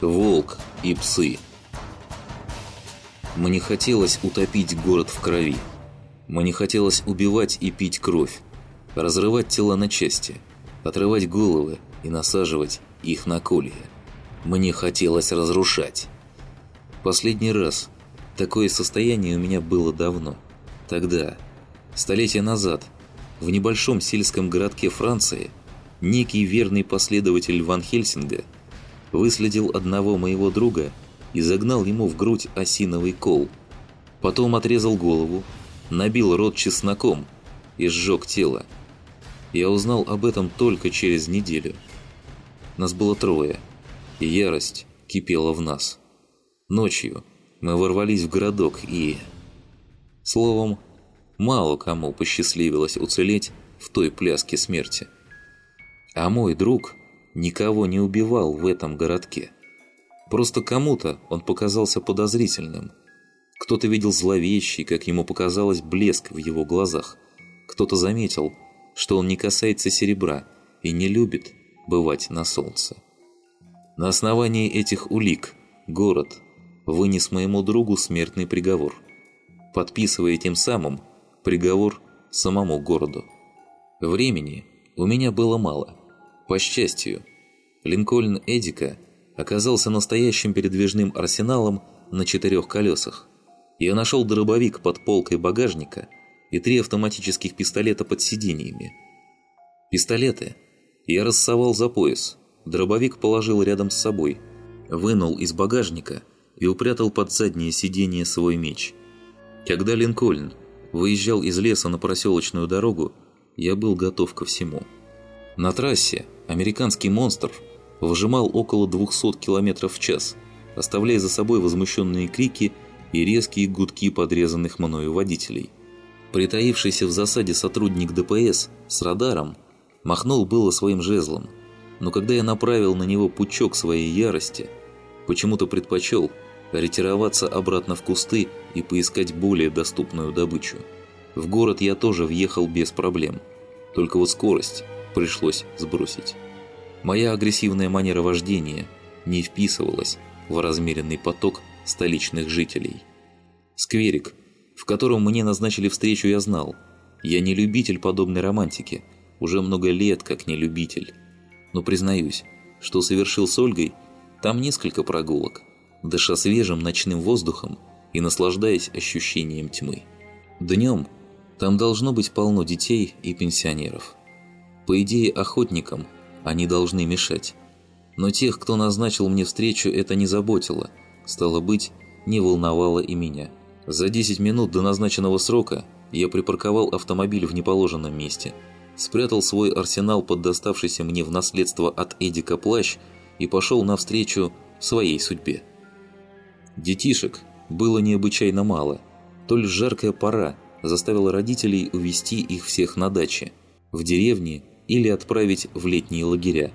Волк и псы. Мне хотелось утопить город в крови. Мне хотелось убивать и пить кровь, разрывать тела на части, отрывать головы и насаживать их на колья. Мне хотелось разрушать. Последний раз такое состояние у меня было давно. Тогда, столетия назад, в небольшом сельском городке Франции, некий верный последователь Ван Хельсинга – выследил одного моего друга и загнал ему в грудь осиновый кол. Потом отрезал голову, набил рот чесноком и сжег тело. Я узнал об этом только через неделю. Нас было трое, и ярость кипела в нас. Ночью мы ворвались в городок и... Словом, мало кому посчастливилось уцелеть в той пляске смерти. А мой друг никого не убивал в этом городке. Просто кому-то он показался подозрительным. Кто-то видел зловещий, как ему показалось, блеск в его глазах. Кто-то заметил, что он не касается серебра и не любит бывать на солнце. На основании этих улик город вынес моему другу смертный приговор, подписывая тем самым приговор самому городу. Времени у меня было мало. По счастью, Линкольн Эдика оказался настоящим передвижным арсеналом на четырех колесах. Я нашел дробовик под полкой багажника и три автоматических пистолета под сиденьями. Пистолеты я рассовал за пояс, дробовик положил рядом с собой, вынул из багажника и упрятал под заднее сиденье свой меч. Когда Линкольн выезжал из леса на проселочную дорогу, я был готов ко всему. На трассе американский монстр выжимал около 200 км в час, оставляя за собой возмущенные крики и резкие гудки подрезанных мною водителей. Притаившийся в засаде сотрудник ДПС с радаром махнул было своим жезлом, но когда я направил на него пучок своей ярости, почему-то предпочел ретироваться обратно в кусты и поискать более доступную добычу. В город я тоже въехал без проблем, только вот скорость пришлось сбросить. Моя агрессивная манера вождения не вписывалась в размеренный поток столичных жителей. Скверик, в котором мне назначили встречу, я знал. Я не любитель подобной романтики, уже много лет как не любитель. Но признаюсь, что совершил с Ольгой там несколько прогулок, дыша свежим ночным воздухом и наслаждаясь ощущением тьмы. Днем там должно быть полно детей и пенсионеров. По идее, охотникам они должны мешать. Но тех, кто назначил мне встречу, это не заботило. Стало быть, не волновало и меня. За 10 минут до назначенного срока я припарковал автомобиль в неположенном месте, спрятал свой арсенал под доставшийся мне в наследство от Эдика плащ и пошел навстречу своей судьбе. Детишек было необычайно мало. То лишь жаркая пора заставила родителей увезти их всех на даче. В деревне или отправить в летние лагеря.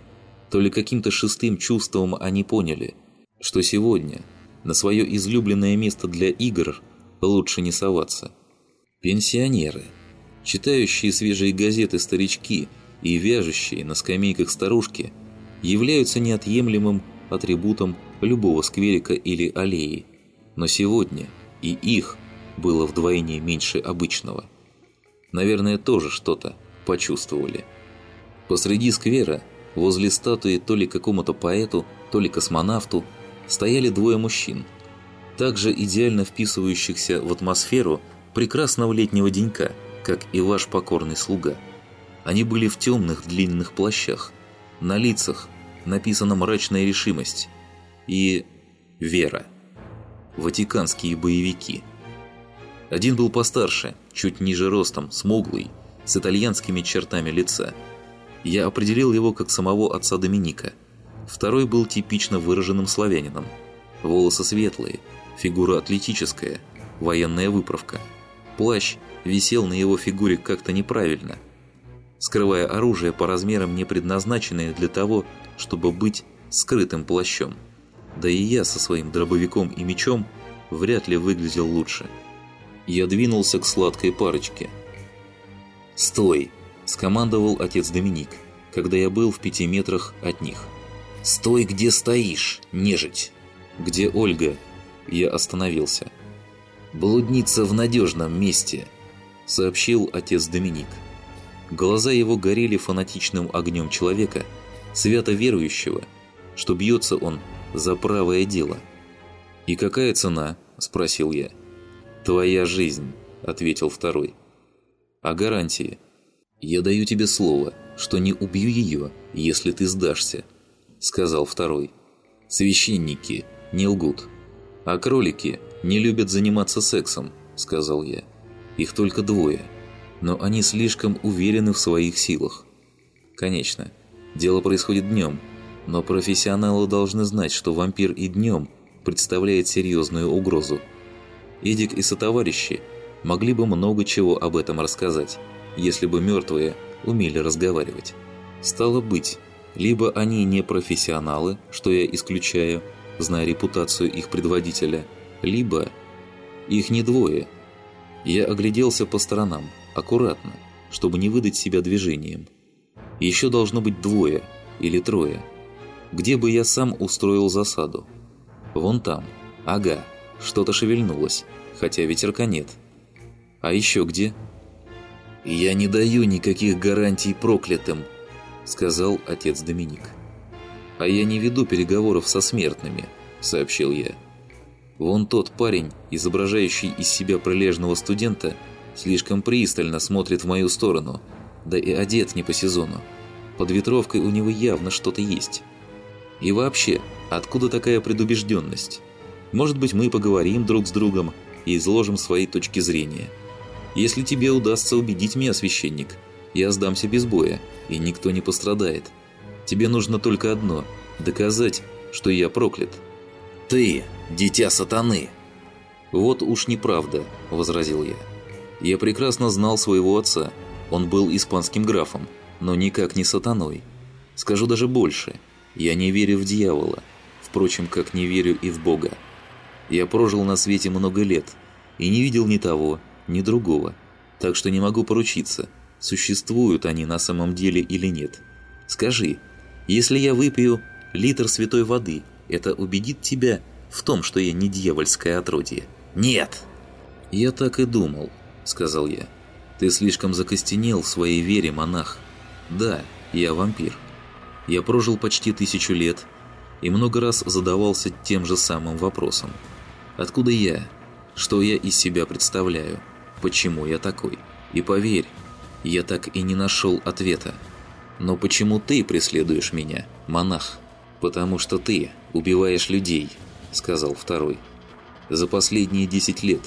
То ли каким-то шестым чувством они поняли, что сегодня на свое излюбленное место для игр лучше не соваться. Пенсионеры, читающие свежие газеты старички и вяжущие на скамейках старушки, являются неотъемлемым атрибутом любого скверика или аллеи. Но сегодня и их было вдвойне меньше обычного. Наверное, тоже что-то почувствовали. Посреди сквера, возле статуи то ли какому-то поэту, то ли космонавту, стояли двое мужчин, также идеально вписывающихся в атмосферу прекрасного летнего денька, как и ваш покорный слуга. Они были в темных длинных плащах, на лицах написана мрачная решимость и вера. Ватиканские боевики. Один был постарше, чуть ниже ростом, смуглый, с итальянскими чертами лица – я определил его как самого отца Доминика. Второй был типично выраженным славянином. Волосы светлые, фигура атлетическая, военная выправка. Плащ висел на его фигуре как-то неправильно, скрывая оружие по размерам не предназначенное для того, чтобы быть скрытым плащом. Да и я со своим дробовиком и мечом вряд ли выглядел лучше. Я двинулся к сладкой парочке. «Стой!» – скомандовал отец Доминик, когда я был в пяти метрах от них. «Стой, где стоишь, нежить!» «Где Ольга?» Я остановился. «Блудница в надежном месте», — сообщил отец Доминик. Глаза его горели фанатичным огнем человека, свято верующего, что бьется он за правое дело. «И какая цена?» – спросил я. «Твоя жизнь», – ответил второй. «А гарантии?» «Я даю тебе слово, что не убью ее, если ты сдашься», – сказал второй. «Священники не лгут, а кролики не любят заниматься сексом», – сказал я. «Их только двое, но они слишком уверены в своих силах». «Конечно, дело происходит днем, но профессионалы должны знать, что вампир и днем представляет серьезную угрозу. Эдик и сотоварищи могли бы много чего об этом рассказать, если бы мертвые умели разговаривать. Стало быть, либо они не профессионалы, что я исключаю, зная репутацию их предводителя, либо их не двое. Я огляделся по сторонам, аккуратно, чтобы не выдать себя движением. Еще должно быть двое или трое – где бы я сам устроил засаду. Вон там. Ага, что-то шевельнулось, хотя ветерка нет. А еще где? «Я не даю никаких гарантий проклятым», — сказал отец Доминик. «А я не веду переговоров со смертными», — сообщил я. «Вон тот парень, изображающий из себя прилежного студента, слишком пристально смотрит в мою сторону, да и одет не по сезону. Под ветровкой у него явно что-то есть». И вообще, откуда такая предубежденность? Может быть, мы поговорим друг с другом и изложим свои точки зрения. Если тебе удастся убедить меня, священник, я сдамся без боя, и никто не пострадает. Тебе нужно только одно – доказать, что я проклят». «Ты – дитя сатаны!» «Вот уж неправда», – возразил я. «Я прекрасно знал своего отца. Он был испанским графом, но никак не сатаной. Скажу даже больше – я не верю в дьявола, впрочем, как не верю и в Бога. Я прожил на свете много лет и не видел ни того, ни другого, так что не могу поручиться, существуют они на самом деле или нет. Скажи, если я выпью литр святой воды, это убедит тебя в том, что я не дьявольское отродье? Нет! Я так и думал, сказал я. Ты слишком закостенел в своей вере, монах. Да, я вампир. Я прожил почти тысячу лет и много раз задавался тем же самым вопросом. Откуда я? Что я из себя представляю? Почему я такой? И поверь, я так и не нашел ответа. Но почему ты преследуешь меня, монах? Потому что ты убиваешь людей, сказал второй. За последние 10 лет.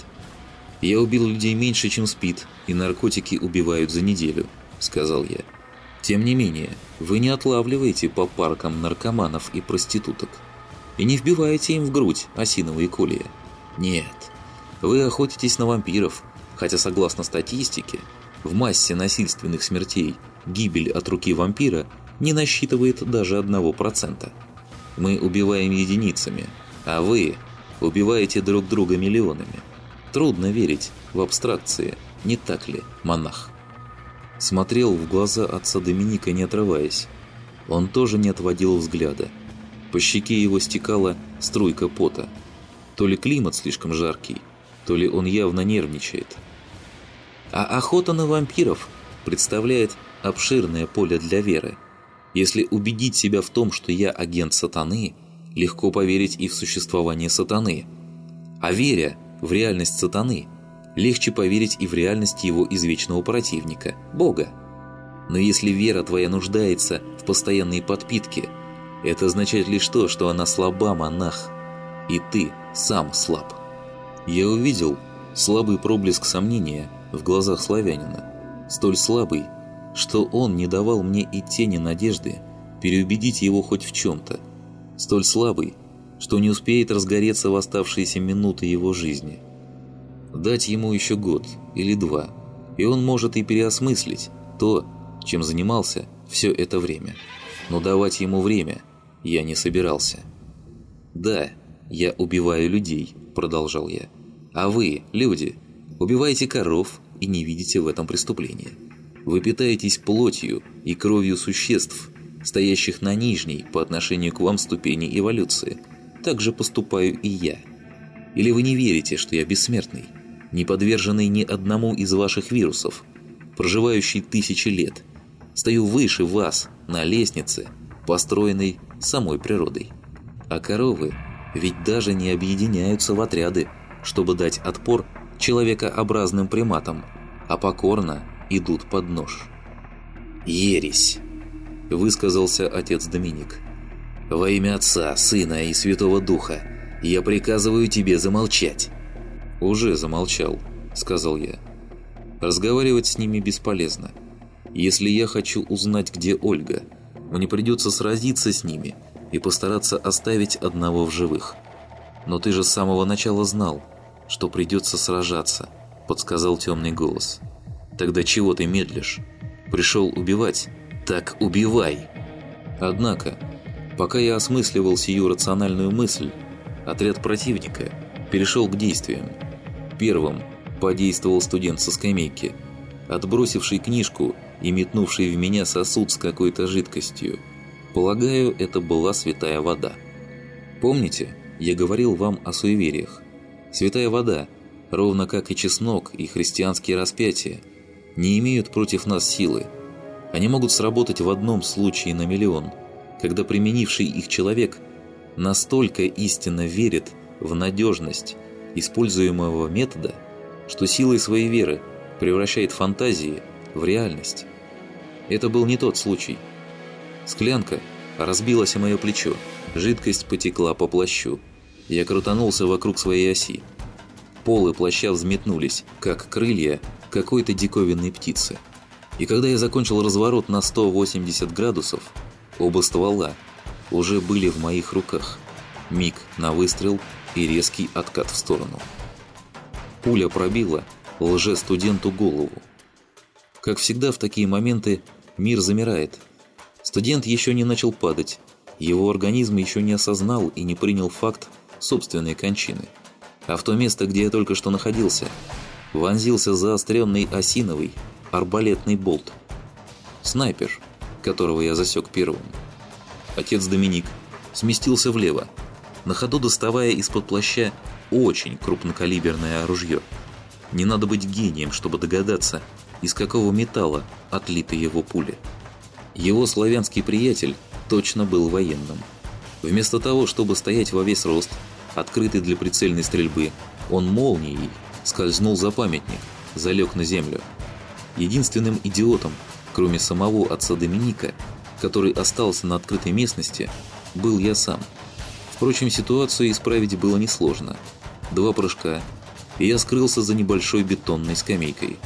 Я убил людей меньше, чем спит, и наркотики убивают за неделю, сказал я. Тем не менее, вы не отлавливаете по паркам наркоманов и проституток. И не вбиваете им в грудь осиновые колья. Нет, вы охотитесь на вампиров, хотя согласно статистике, в массе насильственных смертей гибель от руки вампира не насчитывает даже одного процента. Мы убиваем единицами, а вы убиваете друг друга миллионами. Трудно верить в абстракции, не так ли, монах? Смотрел в глаза отца Доминика, не отрываясь. Он тоже не отводил взгляда. По щеке его стекала струйка пота. То ли климат слишком жаркий, то ли он явно нервничает. А охота на вампиров представляет обширное поле для веры. Если убедить себя в том, что я агент сатаны, легко поверить и в существование сатаны. А веря в реальность сатаны – легче поверить и в реальность его извечного противника – Бога. Но если вера твоя нуждается в постоянной подпитке, это означает лишь то, что она слаба, монах, и ты сам слаб. Я увидел слабый проблеск сомнения в глазах славянина, столь слабый, что он не давал мне и тени надежды переубедить его хоть в чем-то, столь слабый, что не успеет разгореться в оставшиеся минуты его жизни – Дать ему еще год или два, и он может и переосмыслить то, чем занимался все это время. Но давать ему время я не собирался. «Да, я убиваю людей», – продолжал я. «А вы, люди, убиваете коров и не видите в этом преступления. Вы питаетесь плотью и кровью существ, стоящих на нижней по отношению к вам ступени эволюции. Так же поступаю и я. Или вы не верите, что я бессмертный, не подверженный ни одному из ваших вирусов, проживающий тысячи лет, стою выше вас на лестнице, построенной самой природой. А коровы ведь даже не объединяются в отряды, чтобы дать отпор человекообразным приматам, а покорно идут под нож. «Ересь!» – высказался отец Доминик. «Во имя Отца, Сына и Святого Духа я приказываю тебе замолчать!» «Уже замолчал», – сказал я. «Разговаривать с ними бесполезно. Если я хочу узнать, где Ольга, мне придется сразиться с ними и постараться оставить одного в живых. Но ты же с самого начала знал, что придется сражаться», – подсказал темный голос. «Тогда чего ты медлишь? Пришел убивать? Так убивай!» Однако, пока я осмысливал сию рациональную мысль, отряд противника перешел к действиям. Первым подействовал студент со скамейки, отбросивший книжку и метнувший в меня сосуд с какой-то жидкостью. Полагаю, это была святая вода. Помните, я говорил вам о суевериях? Святая вода, ровно как и чеснок и христианские распятия, не имеют против нас силы. Они могут сработать в одном случае на миллион, когда применивший их человек настолько истинно верит в надежность используемого метода, что силой своей веры превращает фантазии в реальность. Это был не тот случай. Склянка разбилась о мое плечо, жидкость потекла по плащу. Я крутанулся вокруг своей оси. Полы плаща взметнулись, как крылья какой-то диковинной птицы. И когда я закончил разворот на 180 градусов, оба ствола уже были в моих руках. Миг на выстрел и резкий откат в сторону. Пуля пробила лже-студенту голову. Как всегда в такие моменты мир замирает. Студент еще не начал падать, его организм еще не осознал и не принял факт собственной кончины. А в то место, где я только что находился, вонзился заостренный осиновый арбалетный болт. Снайпер, которого я засек первым. Отец Доминик сместился влево, на ходу доставая из-под плаща очень крупнокалиберное ружье. Не надо быть гением, чтобы догадаться, из какого металла отлиты его пули. Его славянский приятель точно был военным. Вместо того, чтобы стоять во весь рост, открытый для прицельной стрельбы, он молнией скользнул за памятник, залег на землю. Единственным идиотом, кроме самого отца Доминика, который остался на открытой местности, был я сам. Впрочем, ситуацию исправить было несложно. Два прыжка, и я скрылся за небольшой бетонной скамейкой.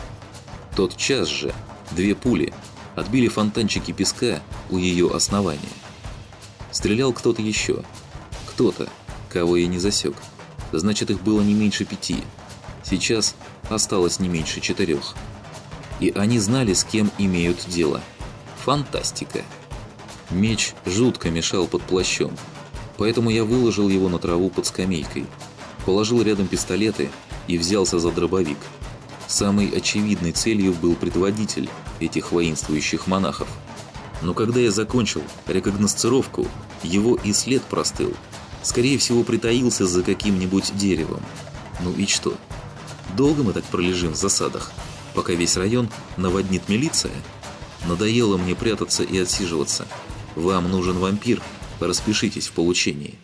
Тот час же две пули отбили фонтанчики песка у ее основания. Стрелял кто-то еще. Кто-то, кого я не засек. Значит, их было не меньше пяти. Сейчас осталось не меньше четырех. И они знали, с кем имеют дело. Фантастика. Меч жутко мешал под плащом, поэтому я выложил его на траву под скамейкой, положил рядом пистолеты и взялся за дробовик. Самой очевидной целью был предводитель этих воинствующих монахов. Но когда я закончил рекогносцировку, его и след простыл. Скорее всего, притаился за каким-нибудь деревом. Ну и что? Долго мы так пролежим в засадах, пока весь район наводнит милиция? Надоело мне прятаться и отсиживаться. Вам нужен вампир, распишитесь в получении.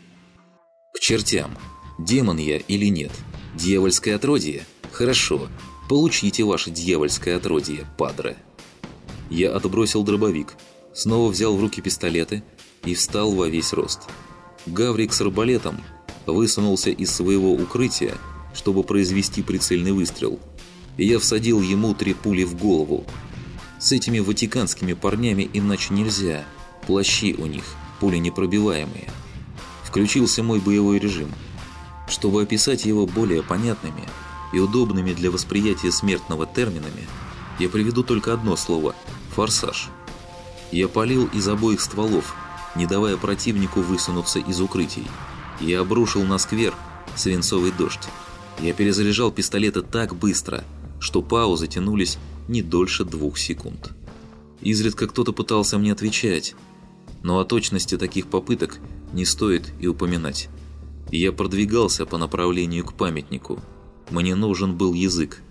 К чертям, демон я или нет. Дьявольское отродье? Хорошо, получите ваше дьявольское отродье, падре. Я отбросил дробовик, снова взял в руки пистолеты и встал во весь рост. Гаврик с арбалетом высунулся из своего укрытия, чтобы произвести прицельный выстрел. И я всадил ему три пули в голову. С этими ватиканскими парнями иначе нельзя. Плащи у них, пули непробиваемые. Включился мой боевой режим. Чтобы описать его более понятными и удобными для восприятия смертного терминами, я приведу только одно слово – форсаж. Я палил из обоих стволов, не давая противнику высунуться из укрытий. Я обрушил на сквер свинцовый дождь. Я перезаряжал пистолеты так быстро, что паузы тянулись не дольше двух секунд. Изредка кто-то пытался мне отвечать, Но о точности таких попыток не стоит и упоминать. Я продвигался по направлению к памятнику. Мне нужен был язык,